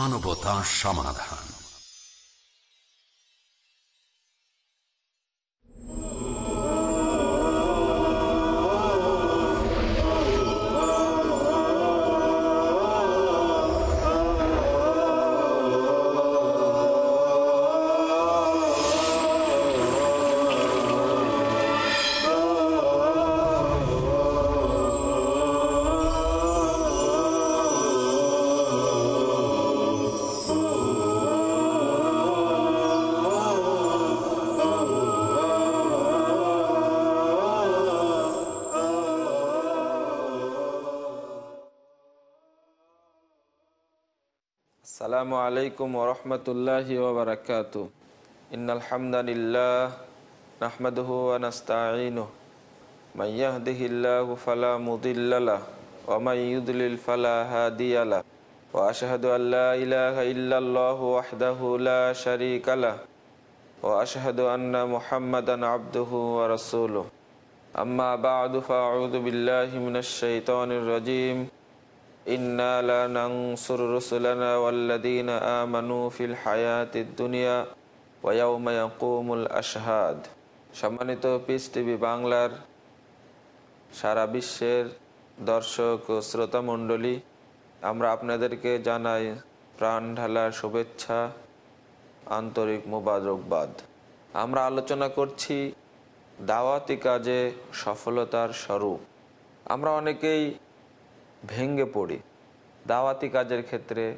মানবতা সমাধান। আসসালামু আলাইকুম ওরহমতুল্লাহি ওবরাকাত ইন্নালহামদানিল্লাহ নাহমাদহু আনাস্তাইনু মাইয়াহদিহিল্লাহু ফালা মুদিল্লালাহ ওয়া মাইয়ুদলিল ফালা হাদিয়ালাহ ওয়া আশহাদু আল্লা ইলাহা ইল্লাল্লাহু ওয়াহদাহু লা শারীকা ওয়া আশহাদু আন্না মুহাম্মাদান আবদুহু ওয়া রাসূলুহু। আম্মা বা'দু ফাআউযু বিল্লাহি মিনাশ শাইতানির রাজীম। إنا لا ننصر رسلنا والذين آمنوا في الحياة الدنيا ويوم يقوم الأشهاد সম্মানিত পিস টিভি বাংলার সারা বিশ্বের দর্শক ও শ্রোতা মণ্ডলী আমরা আপনাদেরকে জানাই প্রাণ ঢালা শুভেচ্ছা আন্তরিক মোবারকবাদ আমরা আলোচনা করছি দাওয়াতি কাজে সফলতার স্বরূপ আমরা অনেকেই ভেঙ্গে পড়ি। দাওয়াতি কাজের ক্ষেত্রে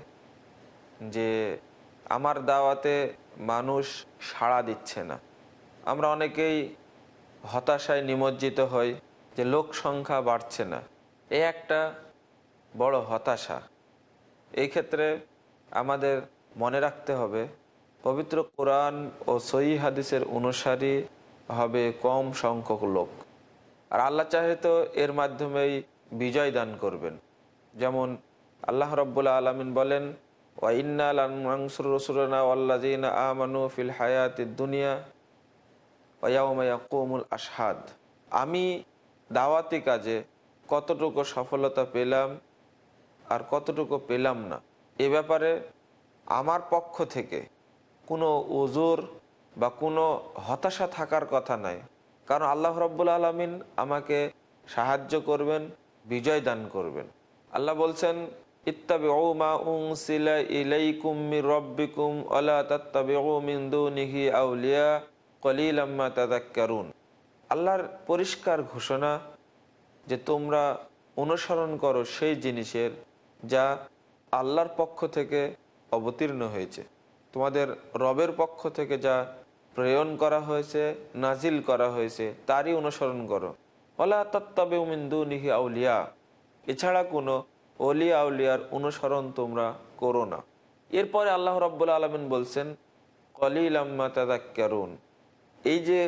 যে আমার দাওয়াতে মানুষ সাড়া দিচ্ছে না। আমরা অনেকেই হতাশায় নিমজ্জিত হই যে লোক সংখ্যা বাড়ছে না। এ একটা বড় হতাশা। এই ক্ষেত্রে আমাদের মনে রাখতে হবে, পবিত্র কোরআন ও সই হাদিসের অনুসারী হবে কম সংখ্যক লোক। আর আল্লাহ চাহে তো এর মাধ্যমেই বিজয় দান করবেন। যেমন আল্লাহ রব্বুল্লা আলমিন বলেন দুনিয়া আশহাদ। আমি দাওয়াতি কাজে কতটুকু সফলতা পেলাম আর কতটুকু পেলাম না, এ ব্যাপারে আমার পক্ষ থেকে কোনো ওজোর বা কোনো হতাশা থাকার কথা নাই। কারণ আল্লাহ রব্বুল আলমিন আমাকে সাহায্য করবেন বিজয় দান করবেন। আল্লাহ বলছেন আল্লাহর পরিষ্কার ঘোষণা যে তোমরা অনুসরণ করো সেই জিনিসের যা আল্লাহর পক্ষ থেকে অবতীর্ণ হয়েছে। তোমাদের রবের পক্ষ থেকে যা প্রেরণ করা হয়েছে, নাজিল করা হয়েছে, তারই অনুসরণ করো। অলা তত্ত্বে উমিন্দু নিহি আউলিয়া। এছাড়া কোনো অলিয়া আউলিয়ার অনুসরণ তোমরা করো না। এরপরে আল্লাহ রব্বুল আলমিন বলছেন কলিলাম্মা তাদাক্কারুন এই যে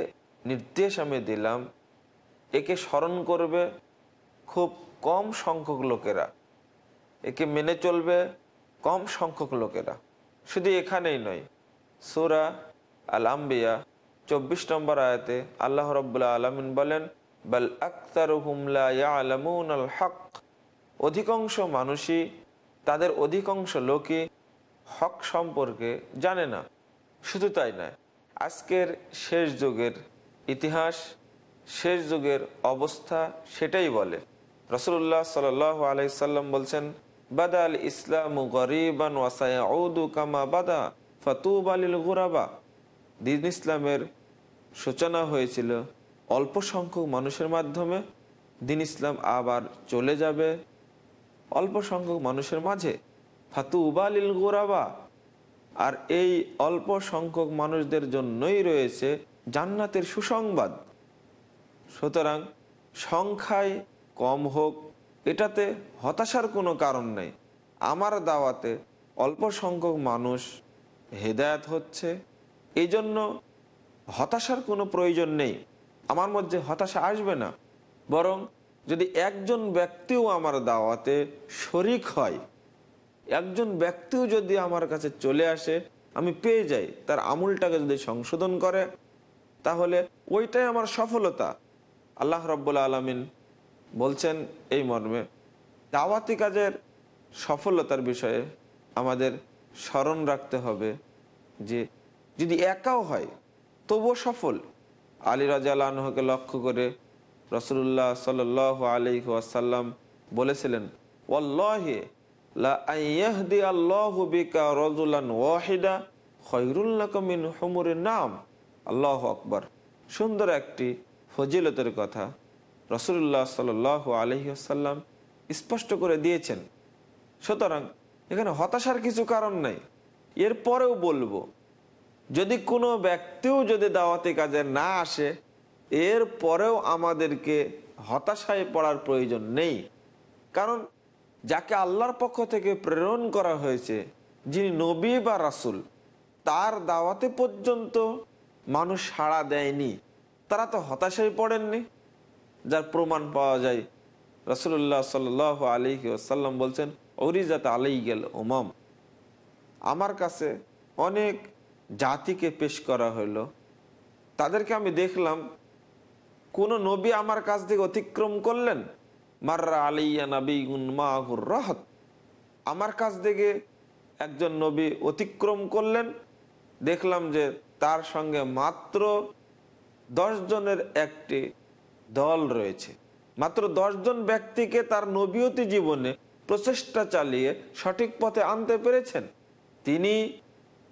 নির্দেশ আমি দিলাম, একে স্মরণ করবে খুব কম সংখ্যক লোকেরা। একে মেনে চলবে কম সংখ্যক লোকেরা। শুধু এখানেই নয়, সুরা আল আম্বিয়া চব্বিশ নম্বর আয়াতে আল্লাহ রব্বুল্লা আলমিন বলেন বাল আল হক। অধিকাংশ মানুষই তাদের অধিকাংশ লোকই হক সম্পর্কে জানে না। শুধু তাই নয়, আজকের শেষ যুগের ইতিহাস, শেষ যুগের অবস্থা সেটাই বলে। রসুল্লাহ সাল আলাইসাল্লাম বলছেন বাদা আল ইসলাম গরিবান ওয়াসাউদু কামা বাদা ফাতুব আলিল গুরাবা। দিন ইসলামের সূচনা হয়েছিল অল্প সংখ্যক মানুষের মাধ্যমে দিন ইসলাম আবার চলে যাবে। অল্প সংখ্যক মানুষের মাঝে ফাতু উবালিল গোরাবা। আর এই অল্প সংখ্যক মানুষদের জন্যই রয়েছে জান্নাতের সুসংবাদ। সুতরাং সংখ্যায় কম হোক, এটাতে হতাশার কোনো কারণ নেই। আমার দাওয়াতে অল্প সংখ্যক মানুষ হেদায়াত হচ্ছে এই জন্য হতাশার কোনো প্রয়োজন নেই। আমার মধ্যে হতাশা আসবে না। বরং যদি একজন ব্যক্তিও আমার দাওয়াতে শরিক হয়, একজন ব্যক্তিও যদি আমার কাছে চলে আসে, আমি পেয়ে যাই, তার আমুলটাকে যদি সংশোধন করে, তাহলে ওইটাই আমার সফলতা। আল্লাহ রব্বুল আলমিন বলছেন এই মর্মে, দাওয়াতি কাজের সফলতার বিষয়ে আমাদের স্মরণ রাখতে হবে যে, যদি একাও হয়, তবুও সফল। আলী রাজাকে লক্ষ্য করে রসুল্লাহ সাল আলী আসাল্লাম বলেছিলেন ওল্লাহে নাম। আল্লাহ সুন্দর একটি ফজিলতের কথা রসুল্লাহ সাল আলহি আসাল্লাম স্পষ্ট করে দিয়েছেন। সুতরাং এখানে হতাশার কিছু কারণ নাই। এরপরেও বলব যদি কোনো ব্যক্তিও যদি দাওয়াতি কাজে না আসে, এর পরেও আমাদেরকে হতাশায় পড়ার প্রয়োজন নেই। কারণ যাকে আল্লাহর পক্ষ থেকে প্রেরণ করা হয়েছে, যিনি নবী বা রাসুল, তার দাওয়াতে পর্যন্ত মানুষ সাড়া দেয়নি। তারা তো হতাশায় পড়েননি। যার প্রমাণ পাওয়া যায় রসুল্লাহ সাল আলী আসাল্লাম বলছেন অরিজাত আলাই গেল ওমাম আমার কাছে অনেক জাতিকে পেশ করা হইল তাদেরকে আমি দেখলাম, কোন নবী আমার কাছ থেকে অতিক্রম করলেন? মার্রা আলিয়া নবী মাহুর রহত। আমার কাছ থেকে একজন নবী অতিক্রম করলেন। দেখলাম যে তার সঙ্গে মাত্র দশ জনের একটি দল রয়েছে। মাত্র জন ব্যক্তিকে তার নবীয়তি জীবনে প্রচেষ্টা চালিয়ে সঠিক পথে আনতে পেরেছেন। তিনি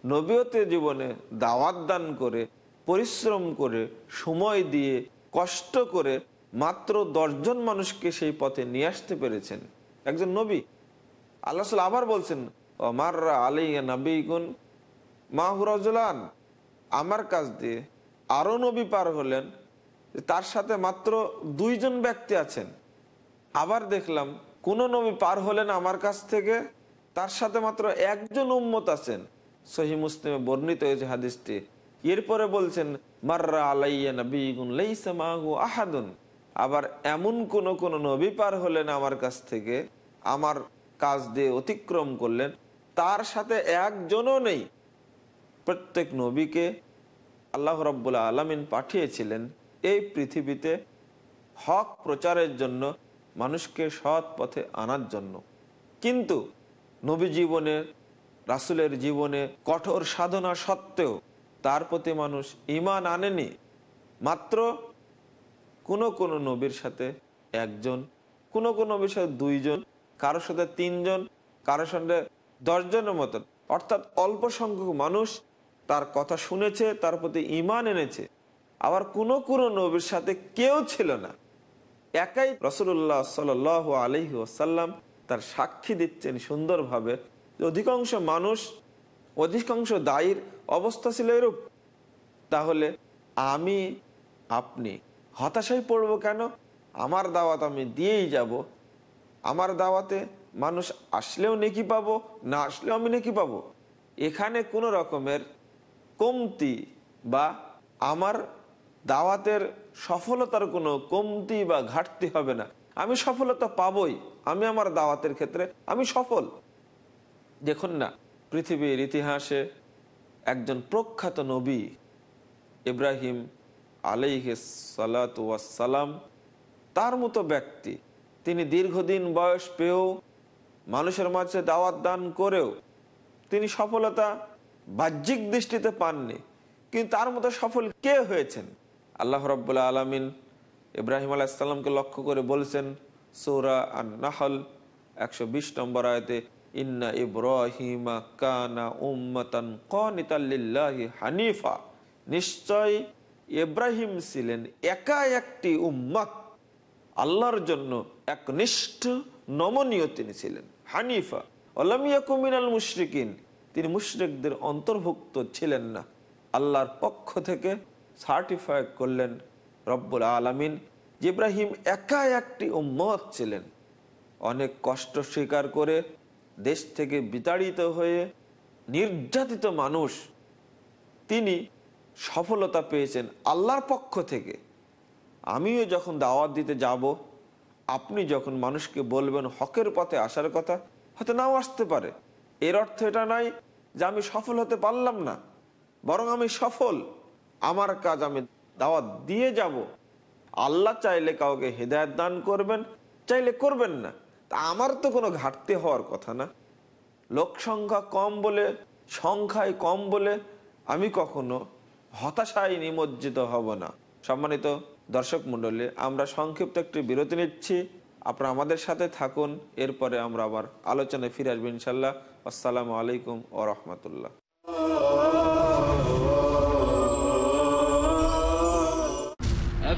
নবীয়তে জীবনে দাওয়াত দান করে, পরিশ্রম করে, সময় দিয়ে, কষ্ট করে মাত্র দশজন মানুষকে সেই পথে নিয়ে আসতে পেরেছেন। একজন নবী। আল্লাহ আবার বলছেন মাররা আলী নবীগুন মাহুরাজুলান আমার কাছ দিয়ে আরও নবী পার হলেন তার সাথে মাত্র দুইজন ব্যক্তি আছেন। আবার দেখলাম, কোন নবী পার হলেন আমার কাছ থেকে, তার সাথে মাত্র একজন উম্মত আছেন। সহি মুসলিমে বর্ণিত হয়েছে হাদিসটি। এরপরে বলছেন, মার্রা আলাইয়া নবীগুন আহাদুন। আবার এমন কোন কোন নবী পার হলেন আমার কাছ থেকে, আমার কাজ দিয়ে অতিক্রম করলেন, তার সাথে একজনও নেই। প্রত্যেক নবীকে আল্লাহ রব্বুল্লা আলমিন পাঠিয়েছিলেন এই পৃথিবীতে হক প্রচারের জন্য, মানুষকে সৎ পথে আনার জন্য। কিন্তু নবী জীবনে রাসুলের জীবনে কঠোর সাধনা সত্ত্বেও তার প্রতি মানুষ ইমান আনেনি। মাত্র কোনো কোনো নবীর সাথে একজন, কোনো কোনো নবীর সাথে দুইজন, কারোর সাথে তিনজন, কারোর সঙ্গে দশজনের মতন। অর্থাৎ অল্প সংখ্যক মানুষ তার কথা শুনেছে, তার প্রতি ইমান এনেছে। আবার কোনো কোনো নবীর সাথে কেউ ছিল না। একাই রসুল্লাহ সাল আলহি ওসাল্লাম তার সাক্ষী দিচ্ছেন সুন্দরভাবে। অধিকাংশ মানুষ, অধিকাংশ দায়ীর অবস্থা ছিল এরূপ। তাহলে আমি, আপনি হতাশায় পড়ব কেন? আমার দাওয়াত আমি দিয়েই যাব। আমার দাওয়াতে মানুষ আসলেও নেকি পাবো, না আসলেও আমি নেকি পাবো। এখানে কোনো রকমের কমতি বা আমার দাওয়াতের সফলতার কোনো কমতি বা ঘাটতি হবে না। আমি সফলতা পাবই। আমি আমার দাওয়াতের ক্ষেত্রে আমি সফল। দেখুন না, পৃথিবীর ইতিহাসে একজন প্রখ্যাত নবী ইব্রাহিম সালাম তার মতো ব্যক্তি। তিনি দীর্ঘদিন বয়স পেয়েও, মানুষের মাঝে দাওয়াত দান করেও, তিনি সফলতা বাহ্যিক দৃষ্টিতে পাননি। কিন্তু তার মতো সফল কে হয়েছেন? আল্লাহ রব্বুল্লা আলমিন ইব্রাহিম আলাইসাল্লামকে লক্ষ্য করে বলছেন, সৌরা আর নাহল একশো বিশ নম্বর আয়তে ইন্না ইব্রাহিমা কানা উম্মাতান কনিতাল্লিল্লাহি হানিফা। নিশ্চয় ইব্রাহিম ছিলেন একা একটি উম্মাত আল্লাহর জন্য একনিষ্ঠ নমনীয় তিনি ছিলেন, হানিফা। অলামিয়া কুমিনাল মুশরিকিন, তিনি মুশরিকদের অন্তর্ভুক্ত ছিলেন না। আল্লাহর পক্ষ থেকে সার্টিফাই করলেন রব্বুল আলমিন ইব্রাহিম একা একটি উম্মত ছিলেন। অনেক কষ্ট স্বীকার করে দেশ থেকে বিতাড়িত হয়ে নির্যাতিত মানুষ, তিনি সফলতা পেয়েছেন আল্লাহর পক্ষ থেকে। আমিও যখন দাওয়াত দিতে যাব, আপনি যখন মানুষকে বলবেন হকের পথে আসার কথা, হয়তো নাও আসতে পারে। এর অর্থ এটা নাই যে আমি সফল হতে পারলাম না, বরং আমি সফল। আমার কাজ আমি দাওয়াত দিয়ে যাব। আল্লাহ চাইলে কাউকে হৃদায়ত দান করবেন, চাইলে করবেন না। তা আমার তো কোনো ঘাটতি হওয়ার কথা না। লোক সংখ্যা কম বলে সংখ্যায় কম বলে আমি কখনো হতাশায় নিমজ্জিত হব না। সম্মানিত দর্শক মণ্ডলী, আমরা সংক্ষিপ্ত একটি বিরতি নিচ্ছি। আপনারা আমাদের সাথে থাকুন, এরপরে আমরা আবার আলোচনায় ফিরে আসব ইনশাল্লাহ আসসালামু আলাইকুম ও রহমতুল্লাহ।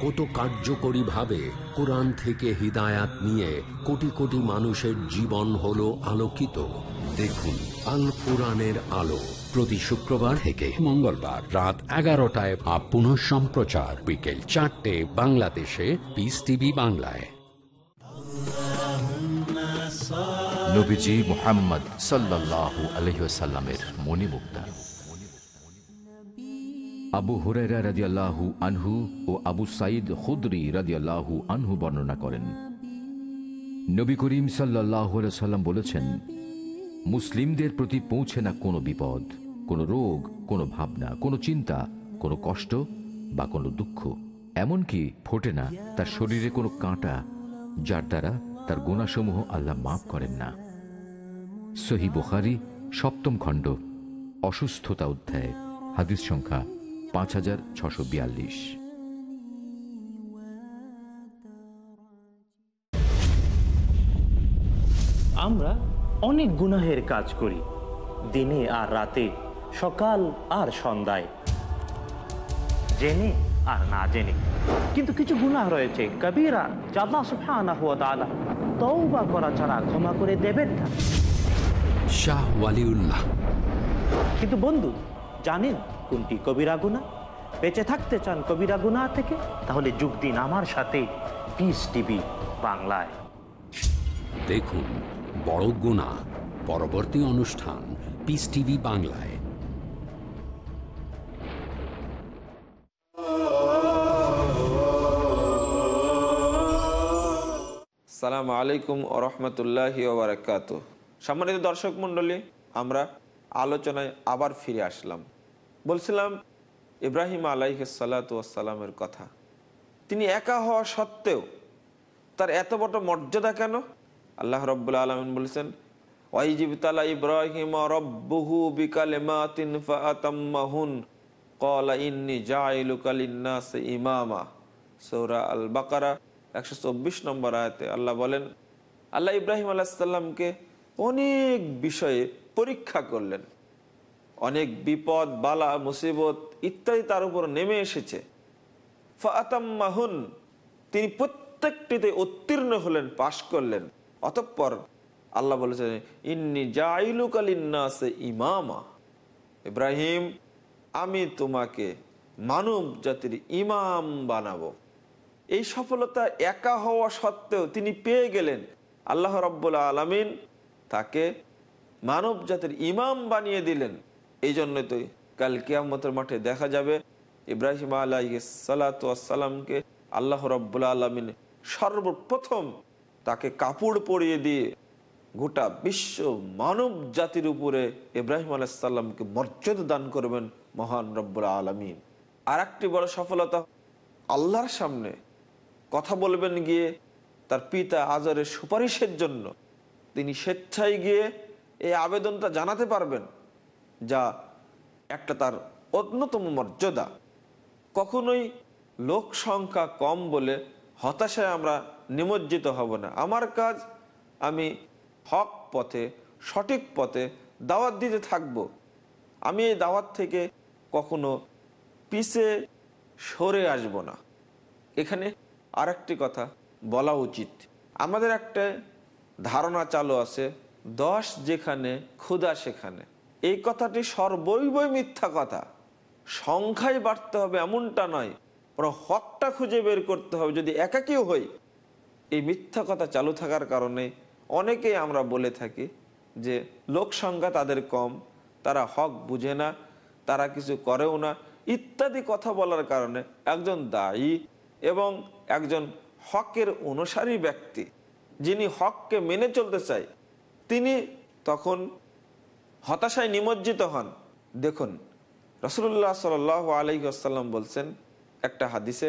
কত কার্যকরীভাবে কোরআন থেকে হিদায়াত নিয়ে কোটি কোটি মানুষের জীবন হলো আলোকিত। দেখুন, আল কোরআনের আলো প্রতি শুক্রবার থেকে মঙ্গলবার রাত এগারোটায় বা পুনঃ সম্প্রচার, বিকেল চারটে বাংলাদেশে পিস টিভি বাংলায়। নবীজি মোহাম্মদ সাল্লাল্লাহু আলহিসাল্লামের মণিমুক্তা। আবু হুরাইরা রাদিয়াল্লাহু আনহু ও আবু সাইদ খুদরি রাদিয়াল্লাহু আনহু বর্ণনা করেন। নবী করিম আলাইহি সাল্লাম বলেছেন, মুসলিমদের প্রতি পৌঁছে না কোনো বিপদ, কোনো রোগ, কোনো ভাবনা, কোনো চিন্তা, কোনো কষ্ট বা কোনো দুঃখ। এমনকি ফোটে না তার শরীরে কোনো কাঁটা, যার দ্বারা তার গুণাসমূহ আল্লাহ মাফ করেন না। সহি বুখারি সপ্তম খণ্ড, অসুস্থতা অধ্যায়, হাদিস সংখ্যা পাঁচ হাজার ছশো বিয়াল্লিশ। আমরা অনেক গুনাহের কাজ করি দিনে আর রাতে সকাল আর সন্ধ্যায়। জেনে আর না জেনে। কিন্তু কিছু গুনাহ রয়েছে কবিরা জাল্লা সুফানা হুয়া তাআলা তওবা করা ছাড়া ক্ষমা করে দেবেন না। শাহ ওয়ালিউল্লাহ। কিন্তু বন্ধু জানেন কোনটি কবিরা গুনাহ বেঁচে থাকতে চান কবিরা গুনাহ থেকে? তাহলে যোগ দিন আমার সাথে পিস টিভি বাংলায়। দেখুন বড় গুণা পরবর্তী অনুষ্ঠান পিস টিভি বাংলায়। সালাম আলাইকুম ও রহমতুল্লাহ ওবরাকাত সম্মানিত দর্শক মণ্ডলী আমরা আলোচনায় আবার ফিরে আসলাম। বলছিলাম, ইব্রাহিম আলাইসালামের কথা। তিনি একা হওয়া সত্ত্বেও তার এত বড় মর্যাদা কেন? আল্লাহ রব্বুল্লা আলমিন বলেছেন রব্বুহু ক্বালা ইন্নী ইমামা। সূরা আল বাকারা একশো চব্বিশ নম্বর আয়াতে আল্লাহ বলেন, আল্লাহ ইব্রাহিম আলাহিসাল্লামকে অনেক বিষয়ে পরীক্ষা করলেন। অনেক বিপদ, বালা, মুসিবত ইত্যাদি তার উপর নেমে এসেছে। ফাতাম্মাহুন, তিনি প্রত্যেকটিতে উত্তীর্ণ হলেন, পাশ করলেন। অতঃপর আল্লাহ বলেছেন, ইন্নি জাইলুক আলিন্নাসে ইমামা। ইব্রাহিম, আমি তোমাকে মানব জাতির ইমাম বানাবো। এই সফলতা একা হওয়া সত্ত্বেও তিনি পেয়ে গেলেন। আল্লাহ রব্বুল্লা আলমিন তাকে মানব জাতির ইমাম বানিয়ে দিলেন। এই জন্যই তো কাল কিয়ামতের মাঠে দেখা যাবে ইব্রাহিম আলাই সালাতামকে আল্লাহ রব্বুল্লা আলমিন সর্বপ্রথম তাকে কাপড় পরিয়ে দিয়ে গোটা বিশ্ব মানব জাতির উপরে ইব্রাহিম আলাইসাল্লামকে মর্যাদা দান করবেন মহান রব্বুল্লা আলমিন। আর একটি বড় সফলতা, আল্লাহর সামনে কথা বলবেন গিয়ে তার পিতা আজরের সুপারিশের জন্য তিনি স্বেচ্ছায় গিয়ে এই আবেদনটা জানাতে পারবেন। যা একটা তার অন্যতম মর্যাদা। কখনোই লোক সংখ্যা কম বলে হতাশায় আমরা নিমজ্জিত হব না। আমার কাজ, আমি হক পথে, সঠিক পথে দাওয়াত দিতে থাকব। আমি এই দাওয়াত থেকে কখনো পিছে সরে আসব না। এখানে আরেকটি কথা বলা উচিত। আমাদের একটা ধারণা চালু আছে, দশ যেখানে, ক্ষুধা সেখানে। এই কথাটি সর্বৈবই মিথ্যা কথা। সংখ্যায় বাড়তে হবে এমনটা নয়, বরং হকটা খুঁজে বের করতে হবে। যদি একাকিও হই, এই মিথ্যা কথা চালু থাকার কারণে অনেকেই আমরা বলে থাকি যে, লোক সংখ্যা তাদের কম, তারা হক বুঝে না, তারা কিছু করেও না, ইত্যাদি কথা বলার কারণে একজন দায়ী এবং একজন হকের অনুসারী ব্যক্তি, যিনি হককে মেনে চলতে চায়, তিনি তখন হতাশায় নিমজ্জিত হন। দেখুন রসুল্লাহ সাল আলহি বলছেন একটা হাদিসে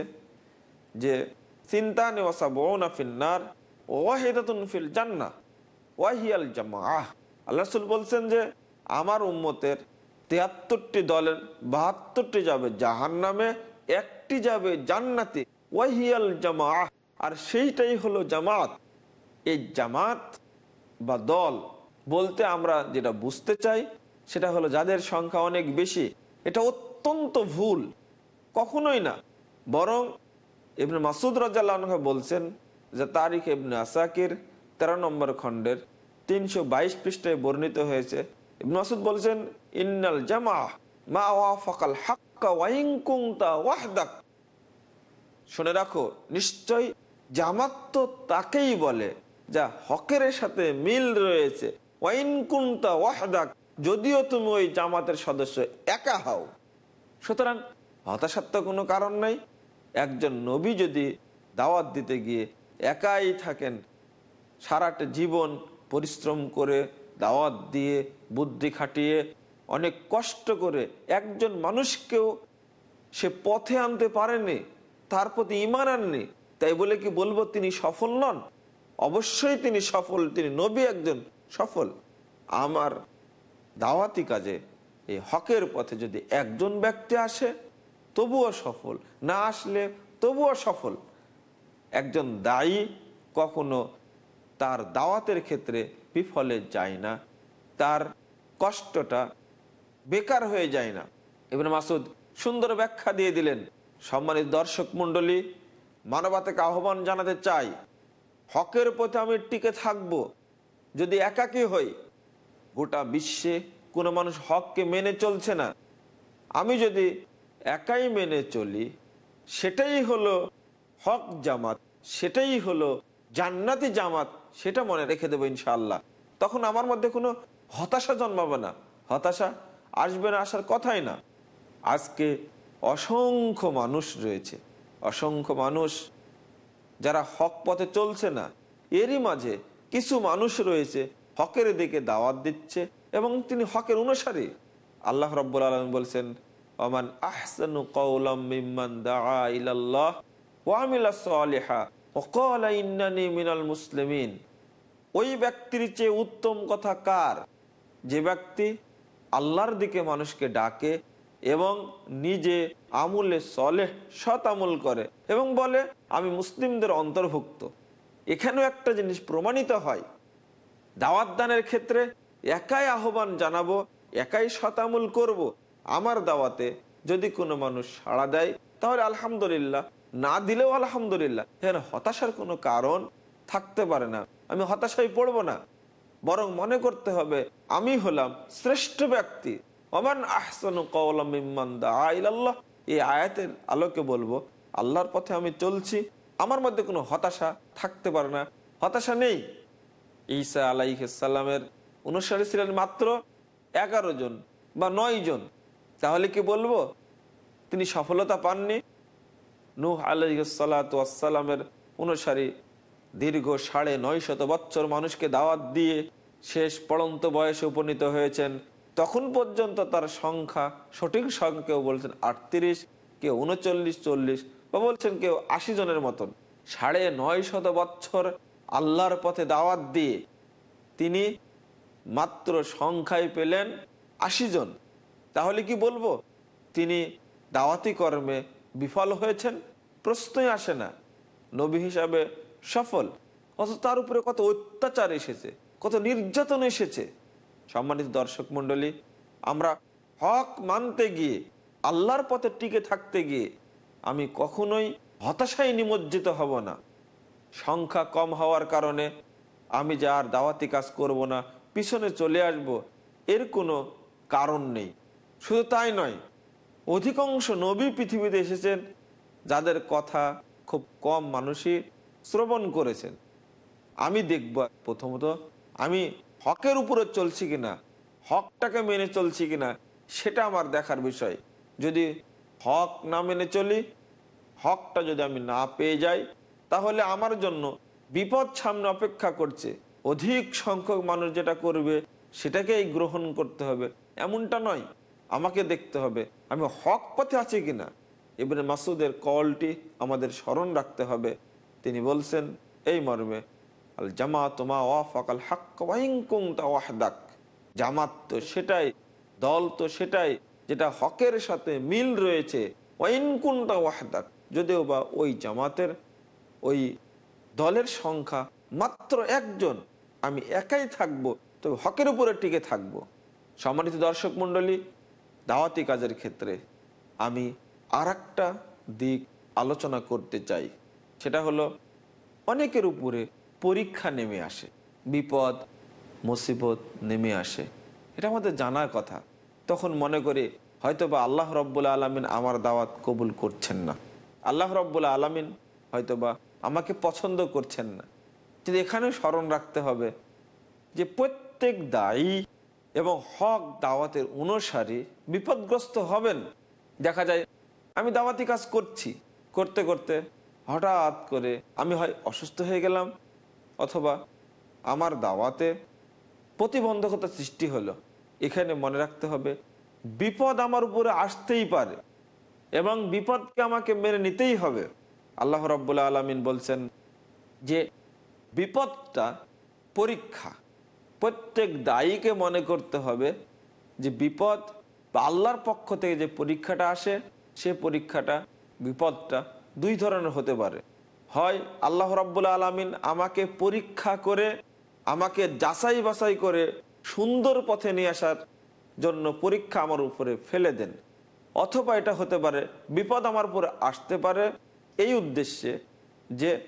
যে চিন্তা নেওয়াসা বৌনা ফিন্নার ওয়াহিদাতুন ফিল জান্না ওয়াহিয়াল জামা আহ আল্লাহ রসুল বলছেন যে, আমার উম্মতের তিয়াত্তরটি দলের বাহাত্তরটি যাবে জাহান নামে একটি যাবে জান্নাতে ওয়াহিয়াল জামা আর সেইটাই হলো জামাত। এই জামাত বা দল বলতে আমরা যেটা বুঝতে চাই, সেটা হলো যাদের সংখ্যা অনেক বেশি, এটা অত্যন্ত ভুল, কখনোই না। বরং ইবনে মাসুদ রাজ্লাহ বলছেন যে তারিখ ইবনে আসাকির তেরো নম্বর খণ্ডের তিনশো বাইশ পৃষ্ঠায় বর্ণিত হয়েছে। ইবনে মাসুদ বলছেন, ইন্নাল জামা মা ওয়াফাকাল হাক্কা ওয়াইনকুংতা ওয়াহদাক। শুনে রাখো নিশ্চয় জামাত তো তাকেই বলে, যা হকের সাথে মিল রয়েছে। যদিও তুমি ওই জামাতের সদস্য, একা হও। সুতরাং হতাশার তো কোনো কারণ নাই। একজন নবী যদি দাওয়াত দিতে গিয়ে একাই থাকেন, সারাটা জীবন পরিশ্রম করে দাওয়াত দিয়ে, বুদ্ধি খাটিয়ে, অনেক কষ্ট করে একজন মানুষকেও সে পথে আনতে পারেনি তার প্রতি ইমান আননি তাই বলে কি বলব তিনি সফল নন? অবশ্যই তিনি সফল, তিনি নবী একজন। সফল। আমার দাওয়াতি কাজে এই হকের পথে যদি একজন ব্যক্তি আসে, তবুও সফল। না আসলে তবুও সফল। একজন দায়ী কখনো তার দাওয়াতের ক্ষেত্রে বিফলে যায় না। তার কষ্টটা বেকার হয়ে যায় না। এবার মাসুদ সুন্দর ব্যাখ্যা দিয়ে দিলেন। সম্মানিত দর্শক মন্ডলী মানবতাকে আহ্বান জানাতে চাই, হকের পথে আমি টিকে থাকব। যদি একাকী হই, গোটা বিশ্বে কোনো মানুষ হককে মেনে চলছে না। আমি যদি একাই মেনে চলি, সেটাই হলো হক জামাত, সেটাই হলো জান্নাতি জামাত, সেটা মনে রেখে দেবো ইনশাল্লাহ তখন আমার মধ্যে কোনো হতাশা জন্মাবে না। হতাশা আসবে না আসার কথাই না। আজকে অসংখ্য মানুষ রয়েছে, অসংখ্য মানুষ যারা হক পথে চলছে না। এরই মাঝে কিছু মানুষ রয়েছে, হকের দিকে দাওয়াত দিচ্ছে এবং তিনি হকের অনুসারী। আল্লাহ রব্বুল আলম বলছেন, ওমান আহসানু কওলাম মিম্মান দাআ ইলাল্লাহ ওয়া আমিলা সালিহা ওয়া ইন্নানি মিনাল মুসলিমিন। ওই ব্যক্তির চেয়ে উত্তম কথা কার? যে ব্যক্তি আল্লাহর দিকে মানুষকে ডাকে এবং নিজে আমুলে সলেহ, সৎ আমল করে এবং বলে, আমি মুসলিমদের অন্তর্ভুক্ত। এখানেও একটা জিনিস প্রমাণিত হয়। দাওয়াত দানের ক্ষেত্রে একাই আহ্বান জানাব, একাই শতামূল করব। আমার দাওয়াতে। যদি কোনো মানুষ সাড়া দেয়, তাহলে আলহামদুলিল্লাহ। না দিলেও আলহামদুলিল্লাহ। এখানে হতাশার কোনো কারণ থাকতে পারে না। আমি হতাশায় পড়ব না। বরং মনে করতে হবে, আমি হলাম শ্রেষ্ঠ ব্যক্তি। ওমান আহসানু কওলাম এই আয়াতের আলোকে বলব, আল্লাহর পথে আমি চলছি আমার মধ্যে কোনো হতাশা থাকতে পারে না। হতাশা নেই। ঈসা আলাইসাল্লামের অনুসারী ছিলেন মাত্র এগারো জন বা নয় জন। তাহলে কি বলব? তিনি সফলতা পাননি। নূহ আলাইসাল্লামের অনুসারী দীর্ঘ সাড়ে নয় শত বছর মানুষকে দাওয়াত দিয়ে শেষ পড়ন্ত বয়সে উপনীত হয়েছেন। তখন পর্যন্ত তার সংখ্যা সঠিক সংখ্যা কেউ বলছেন আটত্রিশ, কেউ উনচল্লিশ, চল্লিশ বা বলছেন কেউ আশি জনের মতন, সাড়ে নয় শত বছর আল্লাহর পথে দাওয়াত দিয়ে তিনি মাত্র সংখ্যায় পেলেন আশি জন। তাহলে কি বলব? তিনি দাওয়াতি কর্মে বিফল হয়েছেন? প্রশ্নই আসে না। নবী হিসাবে সফল। অথচ তার উপরে কত অত্যাচার এসেছে, কত নির্যাতন এসেছে। সম্মানিত দর্শক মণ্ডলী, আমরা হক মানতে গিয়ে, আল্লাহর পথে টিকে থাকতে গিয়ে আমি কখনোই হতাশায় নিমজ্জিত হব না। সংখ্যা কম হওয়ার কারণে আমি যে আর দাওয়াতি কাজ করব না, পিছনে চলে আসব, এর কোনো কারণ নেই। শুধু তাই নয়, অধিকাংশ নবী পৃথিবীতে এসেছেন যাদের কথা খুব কম মানুষই শ্রবণ করেছেন। আমি দেখব প্রথমত, আমি হকের উপরে চলছি কিনা, হকটাকে মেনে চলছি কিনা, সেটা আমার দেখার বিষয়। যদি হক না মেনে চলি, হকটা যদি আমি না পেয়ে যাই, তাহলে আমার জন্য বিপদ সামনে অপেক্ষা করছে। অধিক সংখ্যক মানুষ যেটা করবে, সেটাকেই গ্রহণ করতে হবে। এমনটা নয়, আমাকে দেখতে হবে, আমি হক পথে আছি কিনা। এবারে মাসুদের কলটি আমাদের স্মরণ রাখতে হবে। তিনি বলছেন, এই মর্মে, আল জামাত মা ওয়াফাকাল হাক্ক ওয়াইনকুম তাওয়াহদাক জামাত তো সেটাই, দল তো সেটাই যেটা হকের সাথে মিল রয়েছে যদিও বা ওই জামাতের, ওই দলের সংখ্যা মাত্র একজন, আমি একাই থাকব তবে হকের উপরে টিকে থাকব। সম্মানিত দর্শক মণ্ডলী, দাওয়াতি কাজের ক্ষেত্রে আমি আর দিক আলোচনা করতে চাই। সেটা হলো, অনেকের উপরে পরীক্ষা নেমে আসে, বিপদ, মুসিবত নেমে আসে। এটা আমাদের জানার কথা। তখন মনে করে হয়তো বা আল্লাহ রব্বুল আলমিন আমার দাওয়াত কবুল করছেন না। আল্লাহ রব্বুল আলমিন হয়তো বা আমাকে পছন্দ করছেন না। কিন্তু এখানে স্মরণ রাখতে হবে যে প্রত্যেক দায়ী এবং হক দাওয়াতের অনুসারী বিপদগ্রস্ত হবেন। দেখা যায়, আমি দাওয়াতি কাজ করছি, করতে করতে হঠাৎ করে আমি হয় অসুস্থ হয়ে গেলাম, অথবা আমার দাওয়াতে প্রতিবন্ধকতা সৃষ্টি হলো। এখানে মনে রাখতে হবে, বিপদ আমার উপরে আসতেই পারে এবং বিপদকে আমাকে মেনে নিতেই হবে। আল্লাহ রব্বুল্লা আলমিন বলছেন যে, বিপদটা পরীক্ষা। প্রত্যেক দায়ীকে মনে করতে হবে যে, বিপদ বা আল্লাহর পক্ষ থেকে যে পরীক্ষাটা আসে, সে পরীক্ষাটা, বিপদটা দুই ধরনের হতে পারে। হয়, আল্লাহ রাব্বুল আলমিন আমাকে পরীক্ষা করে, আমাকে যাচাই বাছাই করে সুন্দর পথে নিয়ে আসার জন্য পরীক্ষা আমার উপরে ফেলে দেন। অথবা এটা হতে পারে, বিপদ আমার উপরে আসতে পারে। এই উদ্দেশ্যে যে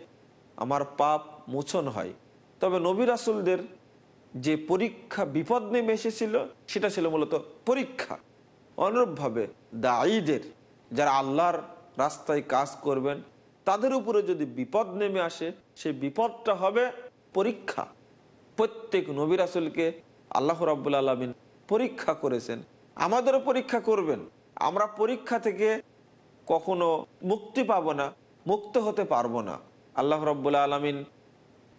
আমার পাপ মোচন হয়। তবে নবী রাসুলদের যে পরীক্ষা বিপদ নেমে এসেছিল, সেটা ছিল মূলত পরীক্ষা। অনুরূপভাবে দায়ীদের যারা আল্লাহর রাস্তায় কাজ করবেন, তাদের উপরে যদি বিপদ নেমে আসে, সেই বিপদটা হবে পরীক্ষা। প্রত্যেক নবী রাসুলকে আল্লাহ রাবুল আলমিন পরীক্ষা করেছেন। আমাদেরও পরীক্ষা করবেন। আমরা পরীক্ষা থেকে কখনো মুক্তি পাবো না, মুক্ত হতে পারব না। আল্লাহ রব্বুল আলমিন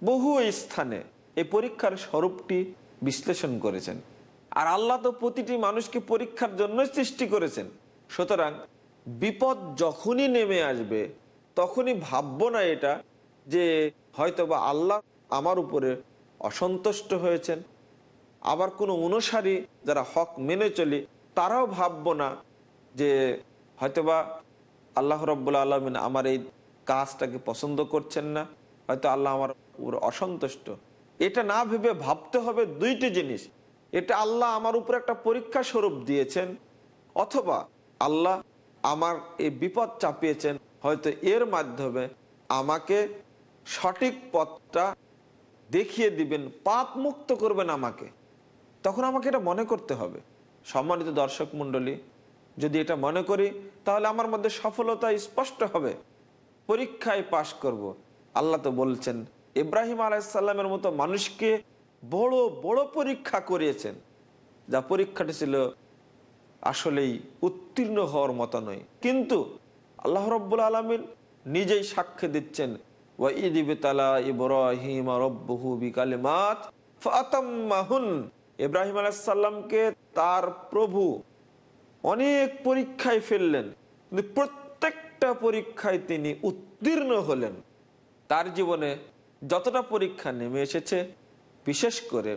বহু স্থানে এই পরীক্ষার স্বরূপটি বিশ্লেষণ করেছেন। আর আল্লাহ তো প্রতিটি মানুষকে পরীক্ষার জন্য সৃষ্টি করেছেন। সুতরাং বিপদ যখনই নেমে আসবে, তখনই ভাববো না এটা যে হয়তোবা আল্লাহ আমার উপরে অসন্তুষ্ট হয়েছেন আবার কোনো অনুসারী যারা হক মেনে চলি, তারাও ভাববো না যে হয়তোবা আল্লাহ রব্বুল আলমিন আমার এই কাজটাকে পছন্দ করছেন না, হয়তো আল্লাহ আমার উপর অসন্তুষ্ট। এটা না ভেবে ভাবতে হবে দুইটি জিনিস। এটা আল্লাহ আমার উপর একটা পরীক্ষা স্বরূপ দিয়েছেন, অথবা আল্লাহ আমার এই বিপদ চাপিয়েছেন, হয়তো এর মাধ্যমে আমাকে সঠিক পথটা দেখিয়ে দিবেন পাপ মুক্ত করবেন আমাকে। তখন আমাকে এটা মনে করতে হবে। সম্মানিত দর্শক মণ্ডলী, যদি এটা মনে করি, তাহলে আমার মধ্যে সফলতা স্পষ্ট হবে। পরীক্ষায় পাশ করব। আল্লাহ তো বলছেন, ইব্রাহিম আলাইসাল্লামের মতো মানুষকে বড় বড় পরীক্ষা করিয়েছেন। যা পরীক্ষাটি ছিল আসলেই উত্তীর্ণ হওয়ার মতো নয়। কিন্তু আল্লাহ রব্বুল আলমিন নিজেই সাক্ষ্য দিচ্ছেন ইব্রাহিম রব্বহু বিকালিমাত ফাতাম্মাহুন। ইব্রাহিম আলাইসাল্লামকে তার প্রভু অনেক পরীক্ষায় ফেললেন, কিন্তু প্রত্যেকটা পরীক্ষায় তিনি উত্তীর্ণ হলেন। তার জীবনে যতটা পরীক্ষা নেমে এসেছে, বিশেষ করে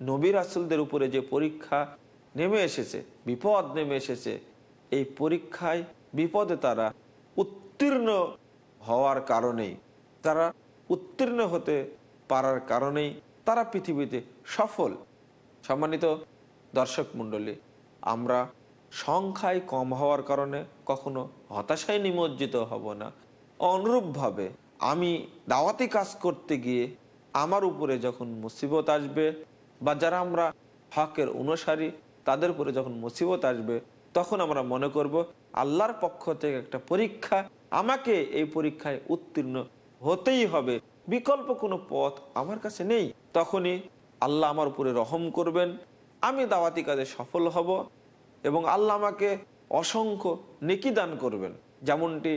নবী রাসুলদের উপরে যে পরীক্ষা নেমে এসেছে, বিপদ নেমে এসেছে, এই পরীক্ষায় বিপদে তারা উত্তীর্ণ হওয়ার কারণেই, তারা উত্তীর্ণ হতে পারার কারণেই তারা পৃথিবীতে সফল। সম্মানিত দর্শক মণ্ডলী, আমরা সংখ্যায় কম হওয়ার কারণে কখনো হতাশায় নিমজ্জিত হব না। অনুরূপভাবে আমি দাওয়াতি কাজ করতে গিয়ে আমার উপরে যখন মুসিবত আসবে বা যারা আমরা হকের অনুসারী, তাদের উপরে যখন মুসিবত আসবে, তখন আমরা মনে করব আল্লাহর পক্ষ থেকে একটা পরীক্ষা, আমাকে এই পরীক্ষায় উত্তীর্ণ হতেই হবে। বিকল্প কোনো পথ আমার কাছে নেই। তখনই আল্লাহ আমার উপরে রহম করবেন, আমি দাওয়াতি কাজে সফল হব এবং আল্লাহ আমাকে অসংখ্য নেকি দান করবেন। যেমনটি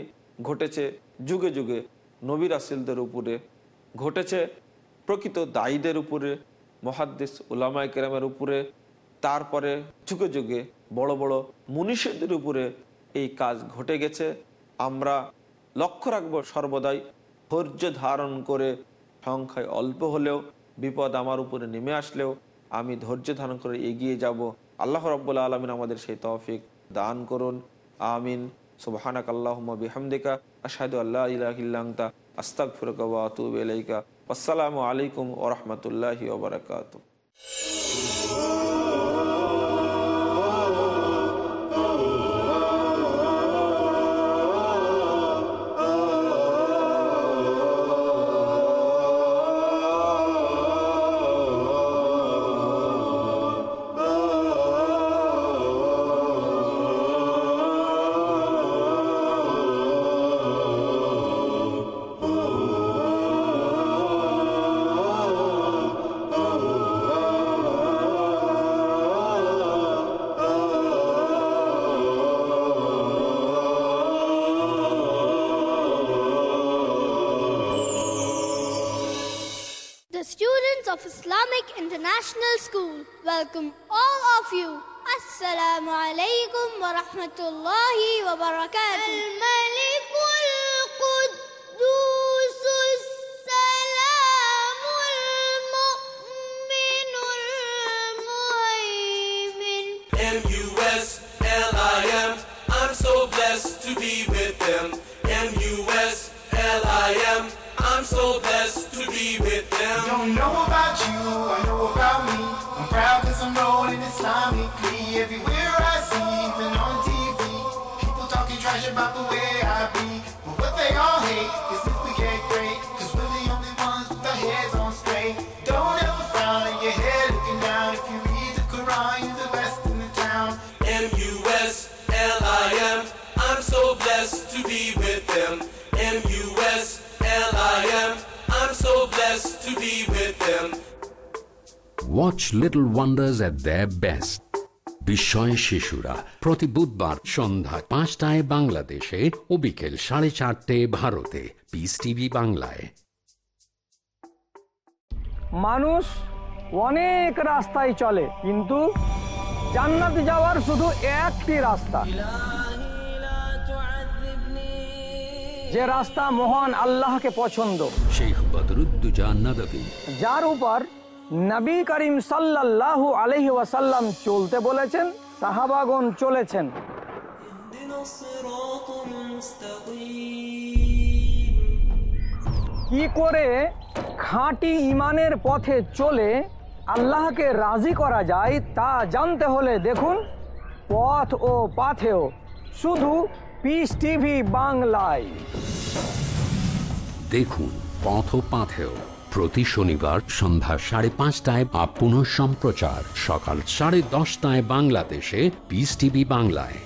ঘটেছে যুগে যুগে নবীর আসিলদের উপরে, ঘটেছে প্রকৃত দায়ীদের উপরে মহাদ্দেশ উলামায় কেরামের উপরে, তারপরে যুগে যুগে বড় বড় মনীষীদের উপরে এই কাজ ঘটে গেছে। আমরা লক্ষ্য রাখব সর্বদাই ধৈর্য ধারণ করে সংখ্যায় অল্প হলেও বিপদ আমার উপরে নেমে আসলেও আমি ধৈর্য ধারণ করে এগিয়ে যাব। আল্লাহ রব্বুল্লা আলমিন আমাদের সেই তৌফিক দান করুন। আমিন। সুবাহানাক আল্লাহ বিহামদিকা আসাদু আল্লাহ ইল্লাংতা আস্তাক ওয়া আসসালামু আলাইকুম ওয়া রাহমাতুল্লাহি International School. Welcome all of you. السلام عليكم ورحمة الله وبركاته. الملك القدوس السلام المؤمن المهيمن. M U S L I M. I'm so blessed to be with. So blessed to be with them. Don't know about you, I know about me. Watch little wonders at the best বিস্ময় শিশুরা প্রতি বুধবার সন্ধ্যা পাঁচটায় বাংলাদেশে ও বিকেল সাড়ে চারটে ভারতে। পিস টিভি বাংলায়। মানুষ অনেক রাস্তায় চলে কিন্তু জান্নাতে যাওয়ার শুধু একটি রাস্তা। যে রাস্তা মহান আল্লাহকে পছন্দ শেখ বদরুদ্দুজা নদী যার উপর নবী করিম সাল্লাল্লাহু আলহি ওয়াসাল্লাম চলতে বলেছেন সাহাবাগন চলেছেন। কি করে খাঁটি ইমানের পথে চলে আল্লাহকে রাজি করা যায় তা জানতে হলে দেখুন, পথ ও পাথেও, শুধু পিস টিভি বাংলায়। দেখুন পথ ও পাথেও। প্রতি শনিবার সন্ধ্যা সাড়ে পাঁচটায় পুনঃ সম্প্রচার সকাল সাড়ে দশটায় বাংলাদেশে পিস টিভি বাংলায়।